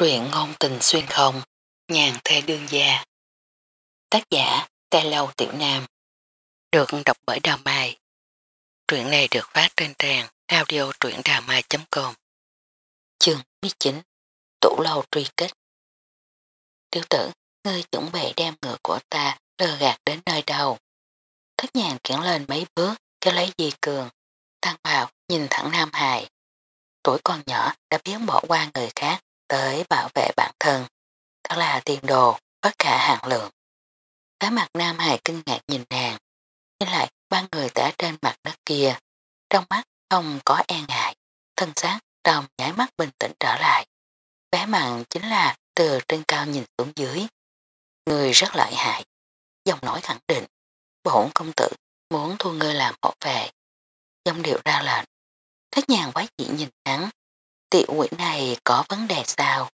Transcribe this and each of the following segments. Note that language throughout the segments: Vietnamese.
Truyện ngôn tình xuyên không, nhàn thê đương gia. Tác giả, Tê Lâu Tiểu Nam. Được đọc bởi Đào Mai. Truyện này được phát trên trang audio truyệnđàmai.com Chương 19 Tủ lâu truy kích Tiểu tử, ngươi chuẩn bị đem ngựa của ta lơ gạt đến nơi đâu. Thất nhàn kiển lên mấy bước, cho lấy dì cường. Tăng vào, nhìn thẳng Nam Hải. Tuổi còn nhỏ đã biến bỏ qua người khác tới bảo vệ bản thân. Thật là tiền đồ, bất cả hạng lượng. Cái mặt Nam Hải kinh ngạc nhìn nàng, nhưng lại ba người đã trên mặt đất kia. Trong mắt không có e ngại, thân xác trong nháy mắt bình tĩnh trở lại. Bé mặn chính là từ trên cao nhìn xuống dưới. Người rất lợi hại, dòng nói khẳng định, bổn công tử muốn thu ngươi làm hộ vệ. Dòng điệu ra lệnh, thất nhàng quái dị nhìn hắn, tiểu quỷ này có vấn đề sao?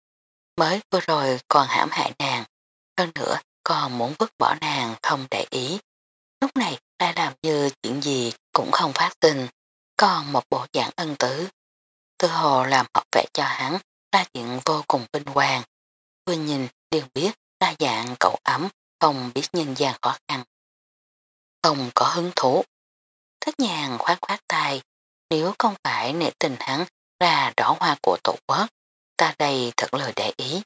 Mới vừa rồi còn hãm hại nàng, hơn nữa còn muốn vứt bỏ nàng không để ý. Lúc này ta làm như chuyện gì cũng không phát sinh, còn một bộ dạng ân tử. Tư hồ làm học vệ cho hắn là chuyện vô cùng vinh hoàng. Vừa nhìn đều biết đa dạng cậu ấm, không biết nhân gian khó khăn. Không có hứng thú. Thất nhàng khoát khoát tay, nếu không phải nể tình hắn là đỏ hoa của tổ quốc, ta đây thật lời để ý.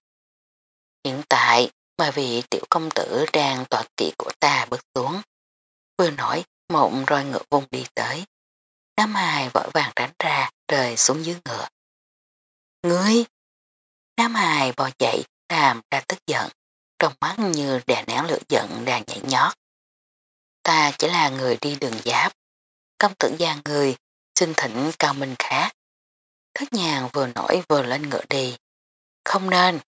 Hiện tại, mà vị tiểu công tử đang tọa kỵ của ta bước xuống. Vừa nổi, mộng roi ngựa vùng đi tới. Nam Hải vội vàng tránh ra, rời xuống dưới ngựa. Ngươi! Nam Hải bò dậy, làm ra tức giận, trong mắt như đè nén lửa giận đang nhảy nhót. Ta chỉ là người đi đường giáp. Công tử gia người, xin thỉnh cao minh khác. Thất nhàng vừa nổi vừa lên ngựa đi. Không nên.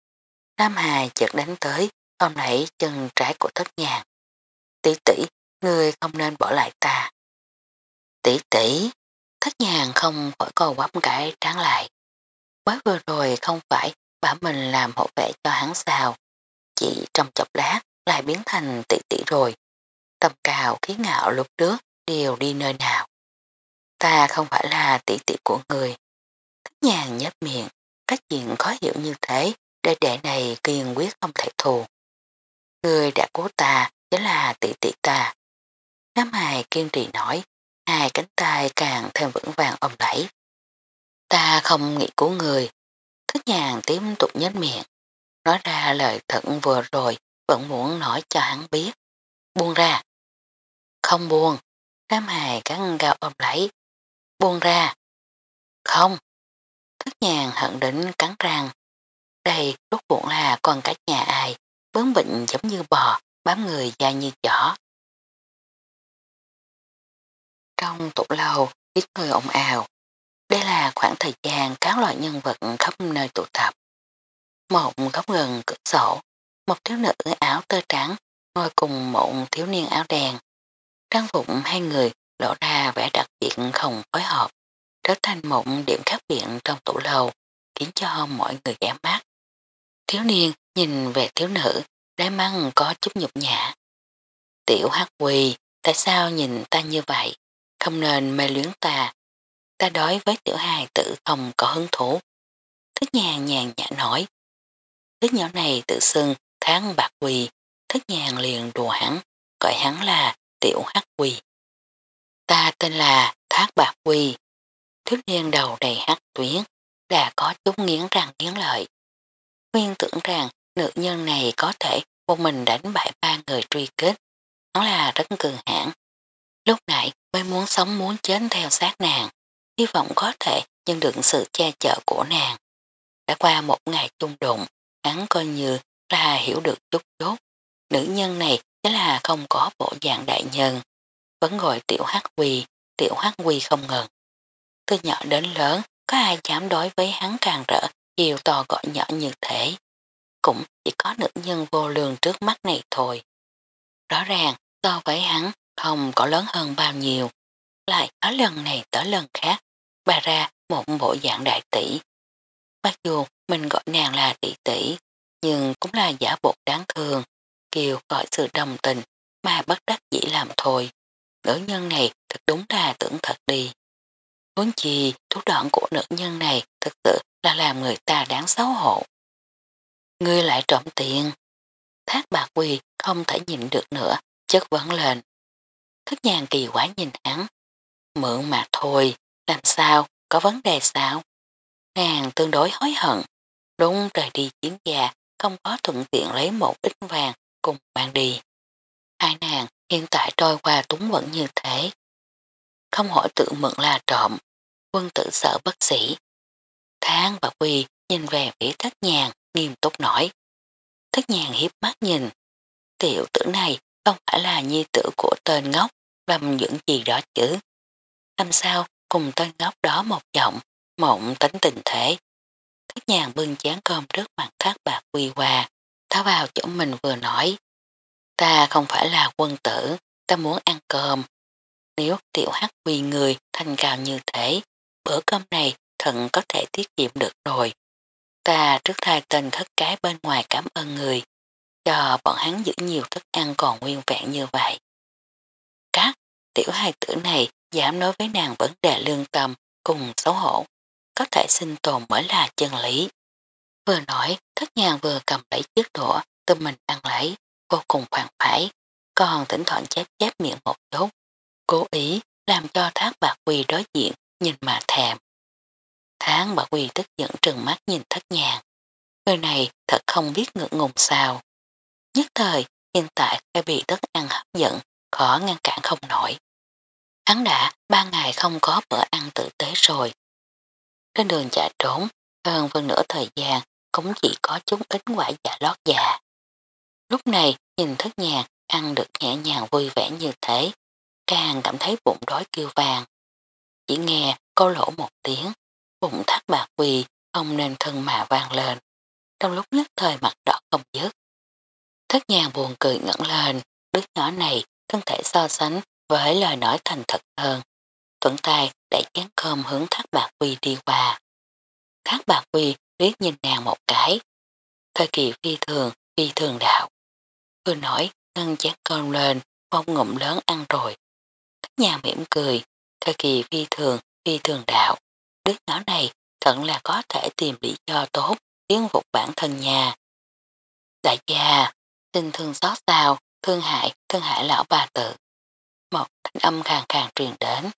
Nam Hà chợt đánh tới, ôm lấy chân trái của thất nhàng. Tỷ tỷ, ngươi không nên bỏ lại ta. Tỷ tỷ, thất nhàng không khỏi cầu quắp cãi tráng lại. Mới vừa rồi không phải bảo mình làm hộ vệ cho hắn sao. Chỉ trong chọc lát lại biến thành tỷ tỷ rồi. Tâm cào khí ngạo lúc trước đều đi nơi nào. Ta không phải là tỷ tỷ của người. Nhàng nhấp miệng, cách chuyện khó hiểu như thế đệ đệ này kiên quyết không thể thù. Người đã cứu ta chính là tỷ tỷ ta. Nam hài kiên trì nói, hai cánh tay càng thêm vững vàng ôm đẩy. Ta không nghĩ cứu người. Thất nhàng tiếp tục nhếch miệng. Nói ra lời thận vừa rồi vẫn muốn nói cho hắn biết. Buông ra. Không buông. Nam hài cắn gao ôm lấy. Buông ra. Không. Thức nhàng hận đến cắn răng. Đây rốt cuộc là con cái nhà ai, bướng bệnh giống như bò, bám người da như chó. Trong tủ lâu, ít người ồn ào. Đây là khoảng thời gian các loại nhân vật khắp nơi tụ tập. Một góc gần cửa sổ, một thiếu nữ áo tơ trắng ngồi cùng một thiếu niên áo đen. Trang phục hai người lộ ra vẻ đặc biệt không phối hợp, trở thành một điểm khác biệt trong tủ lầu khiến cho mọi người ghé mắt. Thiếu niên nhìn về thiếu nữ, đáy mắt có chút nhục nhã. Tiểu hắc quỳ, tại sao nhìn ta như vậy? Không nên mê luyến ta. Ta đối với tiểu hài tử không có hứng thú. Thức nhàn nhàn nhã nói. Thức nhỏ này tự xưng tháng bạc quỳ, thức nhàn liền đùa hắn, gọi hắn là tiểu hắc quỳ. Ta tên là Thác Bạc Quỳ. Thức niên đầu đầy hắc tuyến, đã có chút nghiến răng nghiến lợi. Nguyên tưởng rằng nữ nhân này có thể một mình đánh bại ba người truy kết. Nó là rất cường hãn. Lúc nãy mới muốn sống muốn chết theo sát nàng. Hy vọng có thể nhận được sự che chở của nàng. Đã qua một ngày chung đụng, hắn coi như là hiểu được chút chút. Nữ nhân này chính là không có bộ dạng đại nhân. Vẫn gọi tiểu hắc quỳ, tiểu hắc quỳ không ngừng. Từ nhỏ đến lớn, có ai dám đối với hắn càng rỡ điều to gọi nhỏ như thế. Cũng chỉ có nữ nhân vô lường trước mắt này thôi. Rõ ràng so với hắn không có lớn hơn bao nhiêu. Lại ở lần này tới lần khác, bà ra một bộ dạng đại tỷ. Mặc dù mình gọi nàng là tỷ tỷ, nhưng cũng là giả bộ đáng thương, kiều gọi sự đồng tình mà bất đắc dĩ làm thôi. Nữ nhân này thật đúng là tưởng thật đi. Huống chi thủ đoạn của nữ nhân này thực sự là làm người ta đáng xấu hổ. Ngươi lại trộm tiền. Thác bạc quỳ không thể nhìn được nữa, chất vấn lên. Thức nhàn kỳ quá nhìn hắn. Mượn mà thôi, làm sao, có vấn đề sao? Nàng tương đối hối hận. Đúng trời đi chiến gia, không có thuận tiện lấy một ít vàng cùng mang đi. Hai nàng hiện tại trôi qua túng vẫn như thế. Không hỏi tự mượn là trộm, quân tử sợ bất sĩ. Tháng và Quy nhìn về phía thất nhàn, nghiêm túc nói. Thất nhàn hiếp mắt nhìn. Tiểu tử này không phải là nhi tử của tên ngốc, làm những gì đó chứ. Làm sao cùng tên ngốc đó một giọng, mộng tính tình thế. Thất nhàn bưng chán cơm trước mặt thác bạc quy hòa, tháo vào chỗ mình vừa nói. Ta không phải là quân tử, ta muốn ăn cơm. Nếu tiểu hắc quy người thanh cao như thế, bữa cơm này thận có thể tiết kiệm được rồi. Ta trước thay tên thất cái bên ngoài cảm ơn người, cho bọn hắn giữ nhiều thức ăn còn nguyên vẹn như vậy. Các tiểu hai tử này dám nói với nàng vấn đề lương tâm cùng xấu hổ, có thể sinh tồn mới là chân lý. Vừa nói, thất nhàng vừa cầm lấy chiếc đũa, tự mình ăn lấy, vô cùng khoan phải, còn thỉnh thoảng chép chép miệng một chút, cố ý làm cho thác bạc quỳ đối diện nhìn mà thèm. Tháng bà quỳ tức giận trừng mắt nhìn thất nhàng. Người này thật không biết ngượng ngùng sao. Nhất thời, hiện tại đã bị thức ăn hấp dẫn, khó ngăn cản không nổi. Hắn đã ba ngày không có bữa ăn tử tế rồi. Trên đường chạy trốn, hơn phần nửa thời gian cũng chỉ có chúng ít quả giả lót dạ. Lúc này nhìn thất nhạc ăn được nhẹ nhàng vui vẻ như thế, càng cảm thấy bụng đói kêu vàng. Chỉ nghe câu lỗ một tiếng, bụng thắt bạc quỳ không nên thân mà vang lên. Trong lúc nhất thời mặt đỏ không dứt. Thất nhàng buồn cười ngẩn lên, đứa nhỏ này thân thể so sánh với lời nói thành thật hơn. Thuận tay đẩy chén cơm hướng thác bạc quy đi qua. Thác bạc quy liếc nhìn nàng một cái. Thời kỳ phi thường, phi thường đạo. Vừa nói, nâng chén cơm lên, phong ngụm lớn ăn rồi. Thất nhà mỉm cười, thời kỳ phi thường, phi thường đạo. Đứa nhỏ này thật là có thể tìm lý do tốt, tiến phục bản thân nhà. Đại gia, tình thương xót sao, thương hại, thương hại lão bà tự. Một thanh âm khàng khàng truyền đến.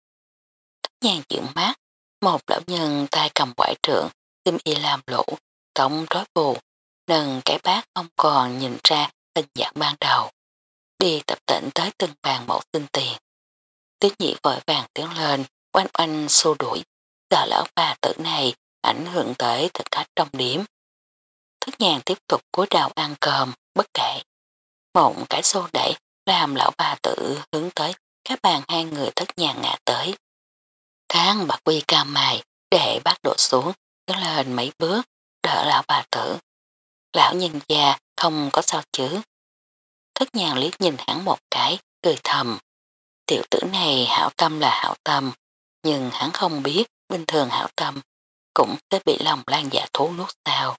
Thất nhàng dưỡng mát, một lão nhân tay cầm quải trượng, tim y làm lũ, tổng rối bù, nâng cái bát ông còn nhìn ra hình dạng ban đầu. Đi tập tỉnh tới từng bàn mẫu xin tiền. Tiết nhị vội vàng tiến lên, oanh oanh xô đuổi, sợ lão bà tử này ảnh hưởng tới thực khách trong điểm. Thức nhàn tiếp tục cúi đầu ăn cơm, bất kể. mộng cái xô đẩy làm lão bà tử hướng tới các bàn hai người thất nhàn ngã tới. Tháng bạc quy cao mài để bác đổ xuống, đứng lên mấy bước, đỡ lão bà tử. Lão nhân già không có sao chứ. Thất nhàn liếc nhìn hắn một cái, cười thầm. Tiểu tử này hảo tâm là hảo tâm, nhưng hắn không biết bình thường hảo tâm cũng sẽ bị lòng lan dạ giả thú nuốt sao.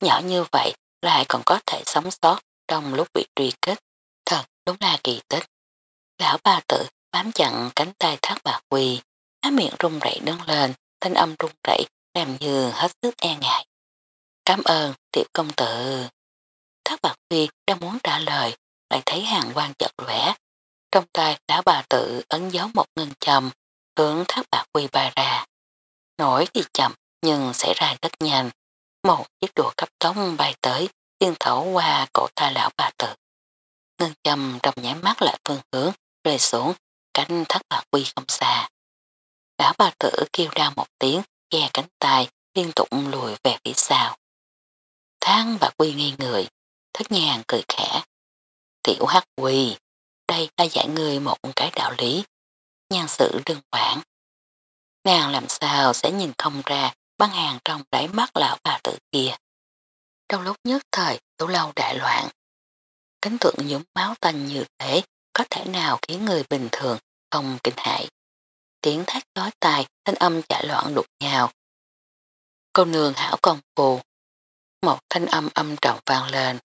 Nhỏ như vậy lại còn có thể sống sót trong lúc bị truy kích. Thật đúng là kỳ tích. Lão ba tự bám chặn cánh tay thác bạc quỳ, á miệng rung rẩy đứng lên, thanh âm rung rẩy làm như hết sức e ngại. Cảm ơn tiểu công tử. Thác bạc quỳ đang muốn trả lời, lại thấy hàng quan chật lẻ. Trong tay lão bà tự ấn dấu một ngân chầm, hướng thác bạc quỳ bà ra. Nổi thì chậm nhưng sẽ ra rất nhanh. Một chiếc đùa cấp tốc bay tới, tiên thấu qua cổ tay lão bà tự Ngân chầm trong nháy mắt lại phương hướng, rơi xuống, cánh thác bạc quy không xa. Lão bà tử kêu ra một tiếng, ghe cánh tay, liên tục lùi về phía sau. Tháng bà quy nghi người, thất nhàng cười khẽ. Tiểu hắc quy, đây ta dạy người một cái đạo lý, nhan sự đừng quản. Nàng làm sao sẽ nhìn không ra băng hàng trong đáy mắt lão bà tử kia. Trong lúc nhất thời, tủ lâu đại loạn. Cánh tượng nhúng máu tanh như thế có thể nào khiến người bình thường không kinh hại. Tiếng thác nói tài, thanh âm chạy loạn đục nhào. Cô nương hảo công phù. Một thanh âm âm trọng vang lên.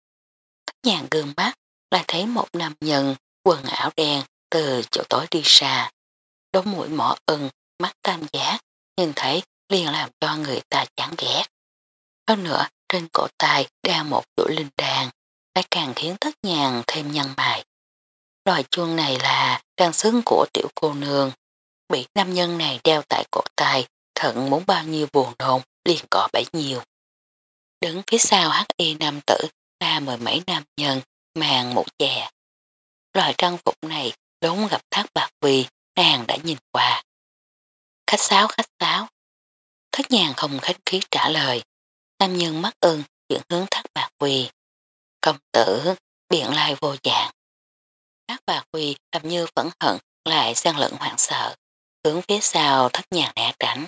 Thất nhàng gương mắt, lại thấy một nam nhân quần áo đen từ chỗ tối đi xa. Đống mũi mỏ ưng, mắt tam giác, nhìn thấy liền làm cho người ta chán ghét. Hơn nữa, trên cổ tay đeo một chuỗi linh đàn, lại càng khiến thất nhàng thêm nhân bài Loài chuông này là trang sức của tiểu cô nương, bị nam nhân này đeo tại cổ tay, thận muốn bao nhiêu buồn nôn, liền cọ bấy nhiêu. Đứng phía sau H.I. nam tử là mười mấy nam nhân màng mũ chè. Loại trang phục này đúng gặp thác bạc vì nàng đã nhìn qua. Khách sáo khách sáo. Thất nhàng không khách khí trả lời. Nam nhân mắt ưng, chuyển hướng thác bạc vì. Công tử, biện lai vô dạng. Thác bạc vì làm như vẫn hận, lại xen lẫn hoảng sợ. Hướng phía sau, thất nhàng né tránh.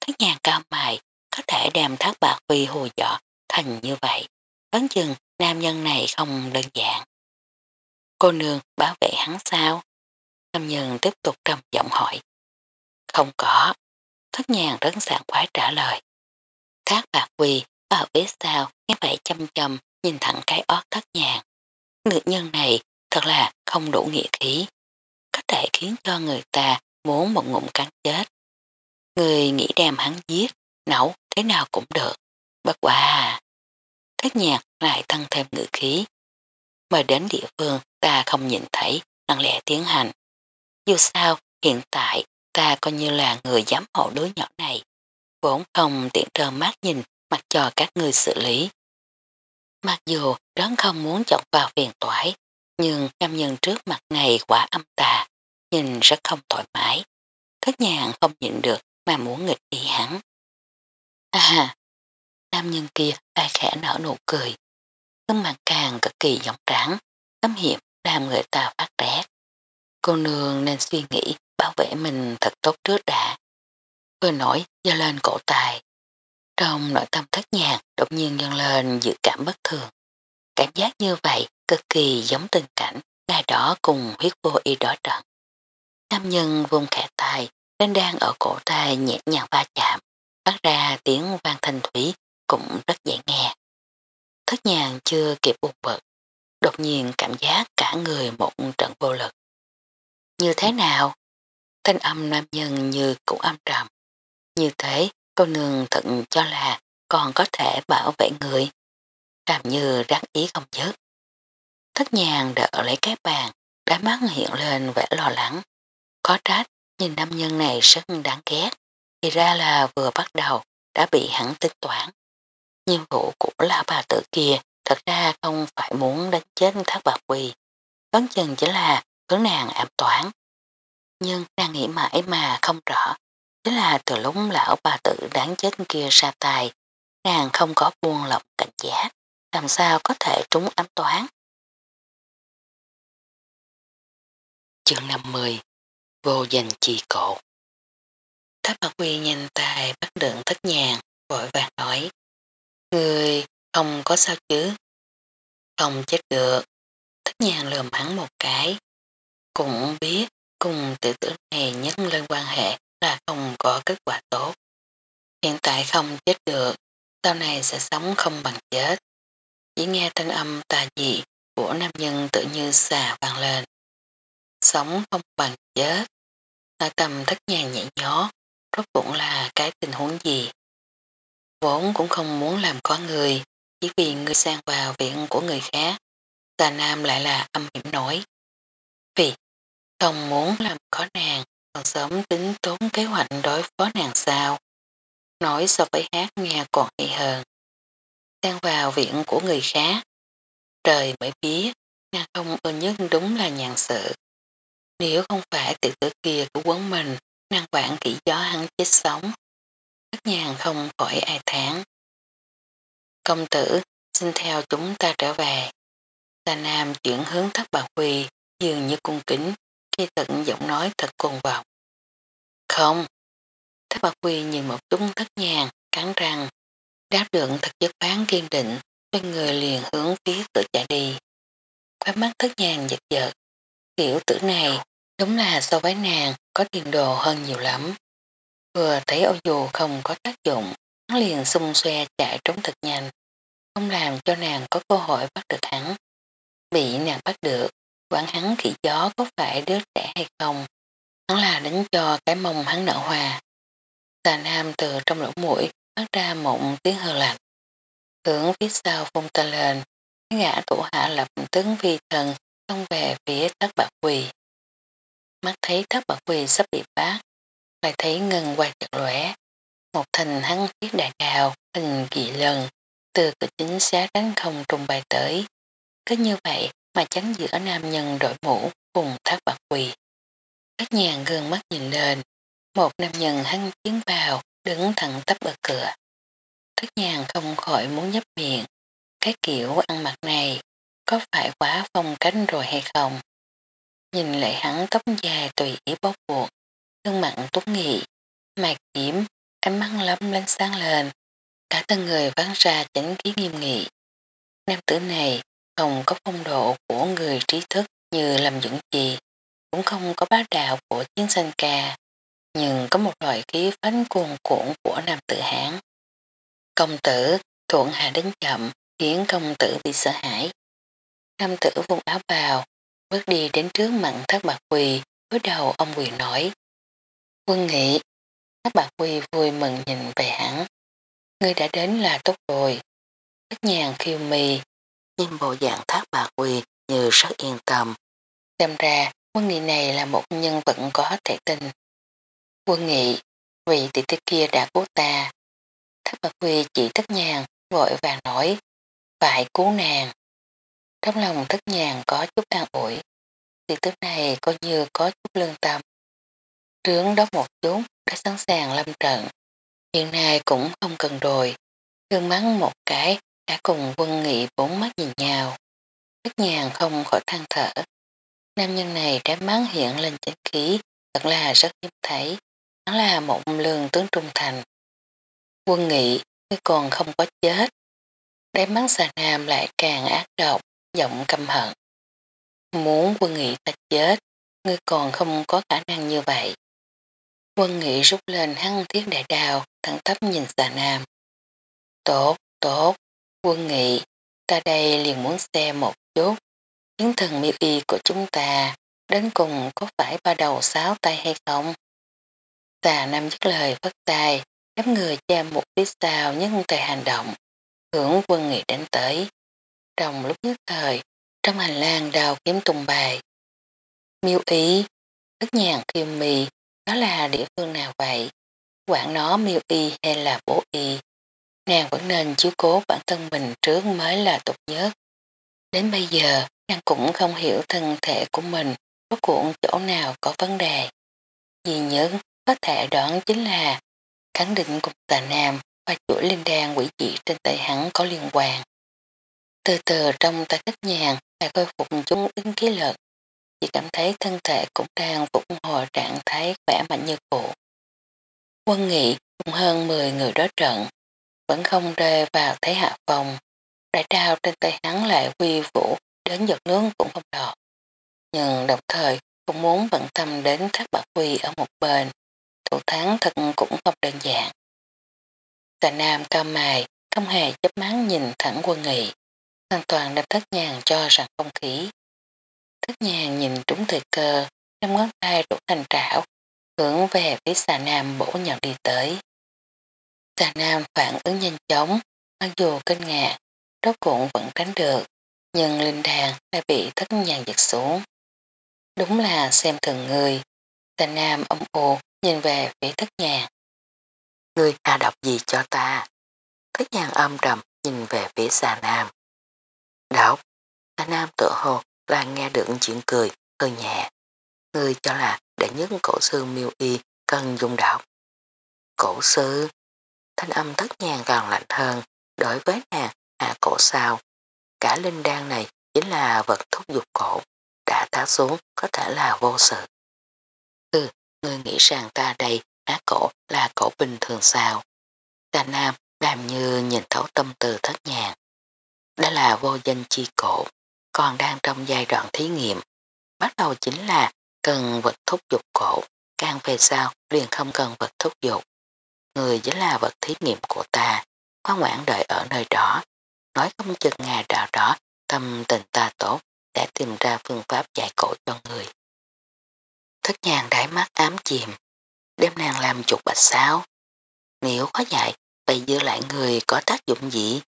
Thất nhàng cao mày, có thể đem thác bạc vì hù dọ thành như vậy. Ấn chừng nam nhân này không đơn giản. Cô nương bảo vệ hắn sao? Nam nhân tiếp tục trầm giọng hỏi. Không có. Thất nhàng rất sảng khoái trả lời. Thác bạc quỳ ở phía sau nghe vậy chăm chăm nhìn thẳng cái ót thất nhàng. Nữ nhân này thật là không đủ nghĩa khí. Có thể khiến cho người ta muốn một ngụm cắn chết. Người nghĩ đem hắn giết, nấu thế nào cũng được. Bất quả à. Thất nhạc lại tăng thêm ngữ khí. Mời đến địa phương ta không nhìn thấy, lặng lẽ tiến hành. Dù sao, hiện tại ta coi như là người giám hộ đứa nhỏ này. Vốn không tiện trơ mắt nhìn mặc cho các người xử lý. Mặc dù đớn không muốn chọc vào phiền toái, nhưng nam nhân trước mặt này quả âm tà, nhìn rất không thoải mái. Thất nhàng không nhịn được mà muốn nghịch ý hắn. À, nam nhân kia ai khẽ nở nụ cười. Tấm mặt càng cực kỳ giống trắng, tấm hiệp làm người ta phát rét. Cô nương nên suy nghĩ bảo vệ mình thật tốt trước đã. Vừa nổi do lên cổ tài. Trong nội tâm thất nhạc đột nhiên dâng lên dự cảm bất thường. Cảm giác như vậy cực kỳ giống tình cảnh ngày đó cùng huyết vô y đỏ trận. Nam nhân vùng khẽ tài nên đang ở cổ tay nhẹ nhàng va chạm, phát ra tiếng vang thanh thủy cũng rất dễ nghe. Thất nhàng chưa kịp ụt bật, đột nhiên cảm giác cả người một trận vô lực. Như thế nào? Thanh âm nam nhân như cũng âm trầm. Như thế, cô nương thận cho là còn có thể bảo vệ người. Làm như rắc ý không dứt. Thất nhàng đỡ lấy cái bàn, đá mắt hiện lên vẻ lo lắng. Có trách, nhìn nam nhân này rất đáng ghét. Thì ra là vừa bắt đầu đã bị hắn tính toán. Nhiệm vụ của lão bà tử kia thật ra không phải muốn đánh chết thác bạc quỳ. Vấn chừng chỉ là hướng nàng ảm toán. Nhưng nàng nghĩ mãi mà không rõ. Chính là từ lúc lão bà tử đáng chết kia ra tài, nàng không có buông lọc cảnh giác, làm sao có thể trúng ám toán. Chương 50 Vô danh chi cổ Thác bạc quy nhanh tay bắt đựng thất nhàng, vội vàng nói Người không có sao chứ? Không chết được. Thích nhàng lườm hắn một cái. Cũng biết cùng tiểu tử này nhấn lên quan hệ là không có kết quả tốt. Hiện tại không chết được, sau này sẽ sống không bằng chết. Chỉ nghe thanh âm tà dị của nam nhân tự như xà vang lên. Sống không bằng chết. Nội tâm thất nhàng nhẹ nhó, rốt cũng là cái tình huống gì. Vốn cũng không muốn làm có người, chỉ vì người sang vào viện của người khác. Tà Nam lại là âm hiểm nổi. Vì không muốn làm có nàng, còn sớm tính tốn kế hoạch đối phó nàng sao. Nói so với hát nghe còn hay hơn. Sang vào viện của người khác. Trời mới biết, nàng không ơn nhất đúng là nhàn sự. Nếu không phải tiểu tử kia của quấn mình, nàng quản kỹ gió hắn chết sống, các nhà hàng không khỏi ai tháng. Công tử, xin theo chúng ta trở về. Tà Nam chuyển hướng thất bà quỳ, dường như cung kính, khi tận giọng nói thật cuồng vọng. Không. Thất bà quỳ nhìn một chúng thất nhàng, cắn răng, đáp lượng thật dứt bán kiên định, bên người liền hướng phía cửa chạy đi. Khóa mắt thất nhàng giật giật. tiểu tử này đúng là so với nàng có tiền đồ hơn nhiều lắm. Vừa thấy ô dù không có tác dụng, hắn liền xung xoe chạy trốn thật nhanh, không làm cho nàng có cơ hội bắt được hắn. Bị nàng bắt được, quản hắn khỉ gió có phải đứa trẻ hay không? Hắn là đánh cho cái mông hắn nở hòa. Tà nam từ trong lỗ mũi phát ra một tiếng hờ lạnh. hưởng phía sau phung ta lên, ngã thủ hạ lập tướng vi thần xông về phía thất bạc quỳ. Mắt thấy thất bạc quỳ sắp bị bắt, lại thấy ngân qua chật lẻ. Một thành hắn thiết đại đào, hình kỳ lần, từ cửa chính xá đánh không trung bài tới. Cứ như vậy mà chắn giữa nam nhân đội mũ cùng thác bạc quỳ. Các nhàn gương mắt nhìn lên, một nam nhân hắn tiến vào, đứng thẳng tắp ở cửa. Thất nhàn không khỏi muốn nhấp miệng, cái kiểu ăn mặc này có phải quá phong cánh rồi hay không? Nhìn lại hắn tóc dài tùy ý bóp buộc, gương mặn tốt nghị, mạc diễm, ánh mắt lắm lên sáng lên, cả thân người ván ra chánh khí nghiêm nghị. Nam tử này không có phong độ của người trí thức như làm dưỡng trì, cũng không có bá đạo của chiến sanh ca, nhưng có một loại khí phánh cuồn cuộn của nam tử Hán. Công tử thuận hạ đến chậm khiến công tử bị sợ hãi. Nam tử vùng áo bào, bước đi đến trước mặn thác bạc quỳ, với đầu ông quỳ nói. Quân nghị, các bạc quy vui mừng nhìn về hắn. Ngươi đã đến là tốt rồi. Thất nhàn khiêu mì, nhìn bộ dạng thác bạc quy như rất yên tâm. Xem ra, quân nghị này là một nhân vật có thể tin. Quân nghị, vị tỷ tỷ kia đã cứu ta. Thác bạc quy chỉ thất nhàn, vội vàng nói, phải cứu nàng. Trong lòng thất nhàn có chút an ủi, thì tức này coi như có chút lương tâm. Trướng đốc một chút đã sẵn sàng lâm trận, hiện nay cũng không cần rồi, Thương mắng một cái đã cùng quân nghị bốn mắt nhìn nhau. Bất nhàn không khỏi than thở. Nam nhân này đã mắng hiện lên chính khí, thật là rất hiếm thấy. Hắn là một lương tướng trung thành. Quân nghị, ngươi còn không có chết. Đáy mắng xà nam lại càng ác độc, giọng căm hận. Muốn quân nghị ta chết, ngươi còn không có khả năng như vậy. Quân nghị rút lên hăng thiết đại đào, thẳng tắp nhìn xà nam. Tốt, tốt, quân nghị, ta đây liền muốn xem một chút. Chiến thần miêu y của chúng ta đến cùng có phải ba đầu sáu tay hay không? Xà nam dứt lời vất tay, đám người cha một phía sau nhân tay hành động, hưởng quân nghị đến tới. Trong lúc nhất thời, trong hành lang đào kiếm tung bài. Miêu ý, rất nhàn khiêm mì, đó là địa phương nào vậy? Quản nó miêu y hay là bố y? Nàng vẫn nên chiếu cố bản thân mình trước mới là tốt nhất. Đến bây giờ, nàng cũng không hiểu thân thể của mình có cuộn chỗ nào có vấn đề. Duy nhất có thể đoán chính là khẳng định cục tà nam và chuỗi linh đan quỷ dị trên tay hắn có liên quan. Từ từ trong tay thất nhàn lại khôi phục chúng ứng khí lực, chỉ cảm thấy thân thể cũng đang phục hồi trạng thái khỏe mạnh như cũ. Quân nghị cùng hơn 10 người đối trận, vẫn không rơi vào thế hạ phòng. Đại đao trên tay hắn lại quy vũ đến giọt nướng cũng không đọt. Nhưng đồng thời cũng muốn bận tâm đến thác bạc quy ở một bên. Thủ thắng thật cũng không đơn giản. Tà Nam cao mài, không hề chấp mắng nhìn thẳng quân nghị. Hoàn toàn đem thất nhàn cho rằng không khí. Thất nhàn nhìn trúng thời cơ, năm ngón tay đổ thành trảo, hướng về phía xà nam bổ nhọn đi tới. Xà nam phản ứng nhanh chóng, mặc dù kinh ngạc, rốt cuộn vẫn tránh được, nhưng linh đàn đã bị thất nhàn giật xuống. Đúng là xem thường người, xà nam âm u nhìn về phía thất nhàn. Ngươi hạ độc gì cho ta? Thất nhàn âm trầm nhìn về phía xà nam. Độc, xà nam tự hồ là nghe được chuyện cười, hơi nhẹ. Ngươi cho là để nhất cổ sư miêu y cần dùng độc. Cổ sư, thanh âm thất nhàn càng lạnh hơn, đối với nàng hạ cổ sao. Cả linh đan này chính là vật thúc dục cổ, đã tháo xuống có thể là vô sự. Ừ, ngươi nghĩ rằng ta đây á cổ là cổ bình thường sao. Ta nam làm như nhìn thấu tâm từ thất nhàn. Đó là vô danh chi cổ, còn đang trong giai đoạn thí nghiệm. Bắt đầu chính là cần vật thúc dục cổ, càng về sau liền không cần vật thúc dục. Người chính là vật thí nghiệm của ta, có ngoãn đợi ở nơi đó, nói không chừng ngày đạo đó tâm tình ta tốt để tìm ra phương pháp giải cổ cho người. Thất nhàng đáy mắt ám chìm, đem nàng làm chục bạch sao. Nếu có dạy, vậy giữ lại người có tác dụng gì?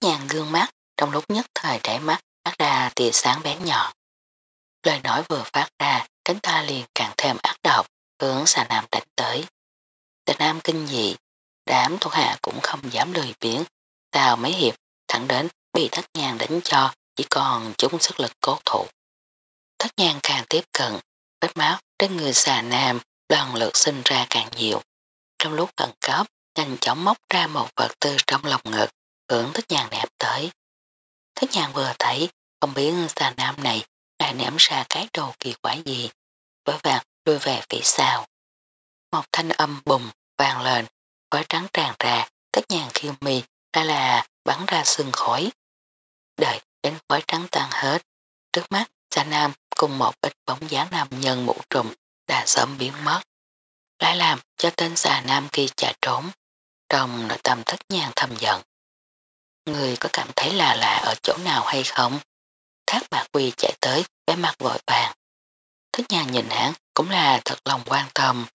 nhàng gương mắt trong lúc nhất thời đáy mắt phát ra tia sáng bén nhọn. Lời nói vừa phát ra, cánh ta liền càng thêm ác độc, hướng xà nam đánh tới. Xà nam kinh dị, đám thuộc hạ cũng không dám lười biển, tào mấy hiệp thẳng đến bị thất nhàng đánh cho chỉ còn chúng sức lực cố thủ. Thất nhàng càng tiếp cận, vết máu trên người xà nam lần lượt sinh ra càng nhiều. Trong lúc khẩn cấp, nhanh chóng móc ra một vật tư trong lòng ngực, hướng thất nhàng nẹp tới. Thất nhàng vừa thấy, không biết xà nam này lại ném ra cái đồ kỳ quái gì, vỡ vàng đuôi về phía sau. Một thanh âm bùng vàng lên, khói trắng tràn ra, tất nhàng khiêu mi đã là bắn ra sương khói. Đợi đến khói trắng tan hết, trước mắt xà nam cùng một ít bóng dáng nam nhân mũ trùm đã sớm biến mất. Lại làm cho tên xà nam kia chạy trốn, trong nội tâm thất nhàng thầm giận. Người có cảm thấy là lạ ở chỗ nào hay không? Thác bạc quy chạy tới với mặt vội vàng. Thất nhà nhìn hắn cũng là thật lòng quan tâm.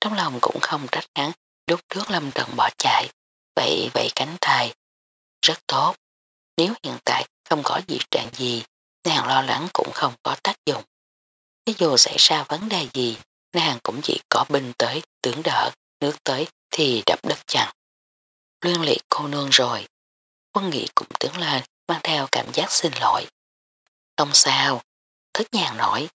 Trong lòng cũng không trách hắn đút trước lâm trận bỏ chạy. Vậy vậy cánh tay. Rất tốt. Nếu hiện tại không có gì trạng gì, nàng lo lắng cũng không có tác dụng. Ví dù xảy ra vấn đề gì, nàng cũng chỉ có binh tới, tướng đỡ, nước tới thì đập đất chặn. Luyên liệt cô nương rồi. Quân nghị cũng tướng lên, mang theo cảm giác xin lỗi. Không sao, thức nhàn nổi.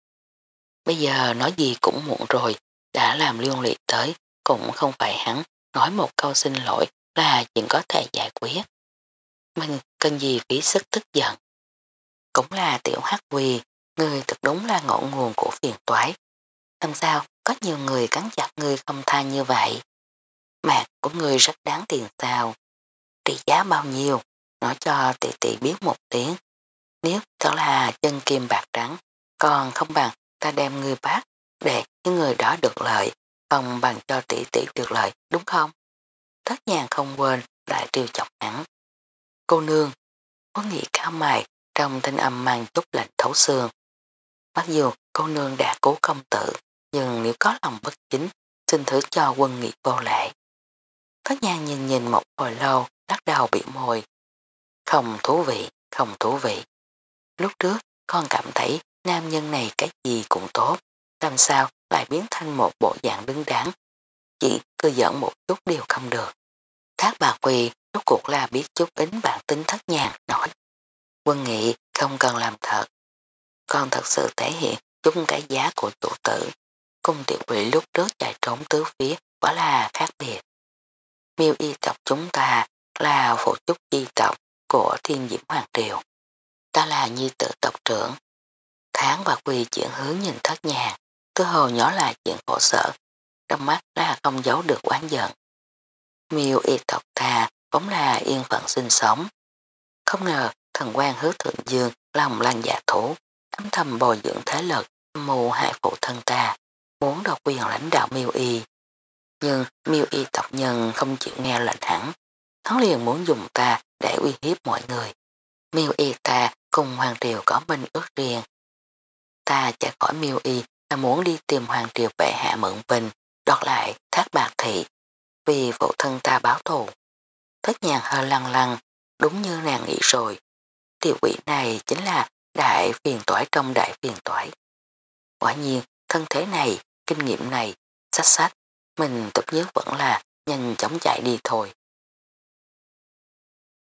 Bây giờ nói gì cũng muộn rồi, đã làm liên liệt tới, cũng không phải hắn nói một câu xin lỗi là chuyện có thể giải quyết. Mình cần gì phí sức tức giận. Cũng là tiểu hắc quỳ, người thật đúng là ngọn nguồn của phiền toái. Làm sao có nhiều người cắn chặt người không tha như vậy? Mạc của người rất đáng tiền sao? Trị giá bao nhiêu? Nói cho tỷ tỷ biết một tiếng. Nếu thật là chân kim bạc trắng, còn không bằng ta đem người bác để những người đó được lợi, không bằng cho tỷ tỷ được lợi, đúng không? Thất nhàng không quên lại triều chọc hắn. Cô nương, có nghĩ cao mày trong thanh âm mang chút lạnh thấu xương. Mặc dù cô nương đã cố công tử, nhưng nếu có lòng bất chính, xin thử cho quân nghị vô lệ. Thất nhàng nhìn nhìn một hồi lâu, lắc đầu bị môi. Không thú vị, không thú vị. Lúc trước con cảm thấy nam nhân này cái gì cũng tốt, làm sao lại biến thành một bộ dạng đứng đắn. Chỉ cứ giỡn một chút đều không được. Thác bà quỳ rốt cuộc là biết chút ính bản tính thất nhàn, nói. Quân nghị không cần làm thật. Con thật sự thể hiện chúng cái giá của chủ tử. Cung tiểu quỷ lúc trước chạy trốn tứ phía quả là khác biệt. Miêu y tộc chúng ta là phụ trúc di tộc của thiên diễm hoàng triều. Ta là nhi tử tộc trưởng. Tháng và quỳ chuyển hướng nhìn thất nhà, tư hồ nhỏ là chuyện khổ sở, trong mắt là không giấu được oán giận. Miêu y tộc ta vốn là yên phận sinh sống. Không ngờ thần quan hứa thượng dương lòng lan giả dạ thủ, âm thầm bồi dưỡng thế lực, mù hại phụ thân ta, muốn độc quyền lãnh đạo miêu y. Nhưng miêu y tộc nhân không chịu nghe lệnh hẳn, hắn liền muốn dùng ta để uy hiếp mọi người. Miêu y ta cùng Hoàng Triều có minh ước riêng. Ta chạy khỏi miêu y là muốn đi tìm Hoàng Triều bệ hạ mượn bình, đọt lại thác bạc thị, vì phụ thân ta báo thù. Thất nhàng hơi lăng lăng, đúng như nàng nghĩ rồi. Tiểu quỷ này chính là đại phiền toái trong đại phiền toái. Quả nhiên, thân thế này, kinh nghiệm này, sách sách, mình tốt nhất vẫn là nhanh chóng chạy đi thôi.